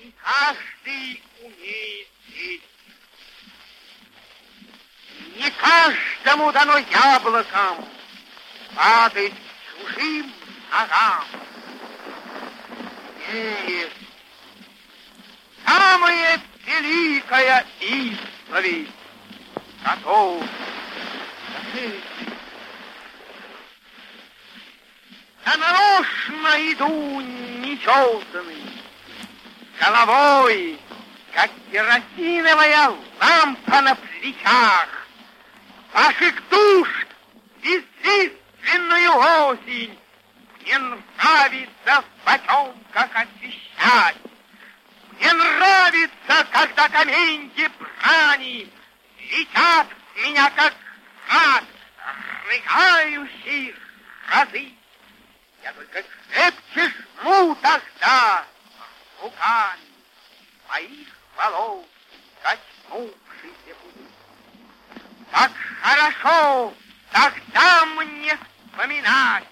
И каждый умеет петь. Не каждому дано яблоком падать чужим ногам. Нет, самая великая исповедь готов Я нарочно иду нечесанный, головой, как керосиновая лампа на плечах. Ваших душ бесчисленную осень мне нравится в потемках освещать. Мне нравится, когда каменьки брани летят в меня, как град, рыгающий разы. Я только крепче жму тогда руками моих волос, коснувшийся пути. Так хорошо тогда мне вспоминать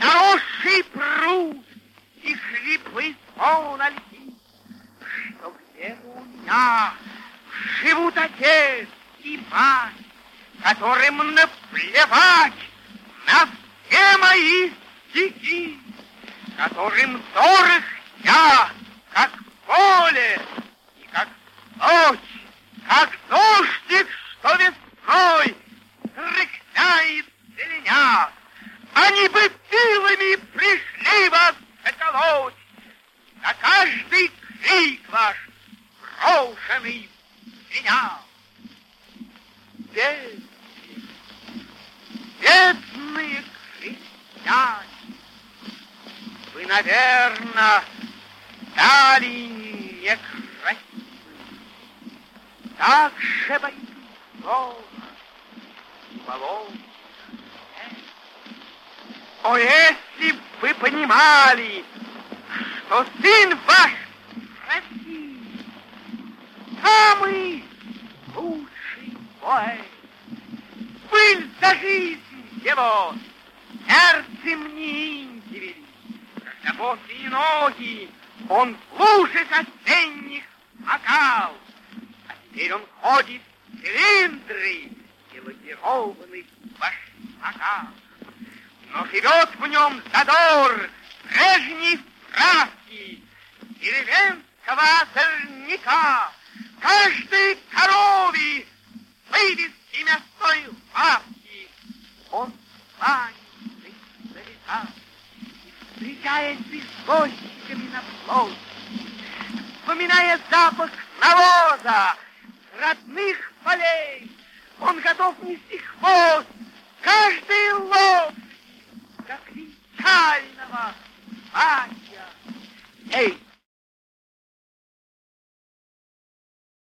заросший пруд и хлипы сон льди, что где-то у меня живут отец и мать, которым наплевать на все мои стихи, которым дорог я, как поле и как ночь, как дождик, что весной рыкняет зеленят. Они бы силами пришли вас заколоть, на каждый крик ваш брошенный звенял. Дети, бедные крестьяне, вы, наверное, стали некрасивы. Так же бойцов волос. О, если б вы понимали, что сын ваш России самый лучший поэт. Пыль за жизнь его сердцем не индивели, когда босые ноги он в лужах осенних макал, теперь он ходит в цилиндры и лакированных башмаках. Но живет в нем задор прежней справки деревенского озорника, каждой корове вывески мясной лавки. Он кланяется издалека и встречает извозчиками на площади, вспоминая запах навоза, родных полей. Он готов нести хвост каждый лоб, как венчального платья. Эй,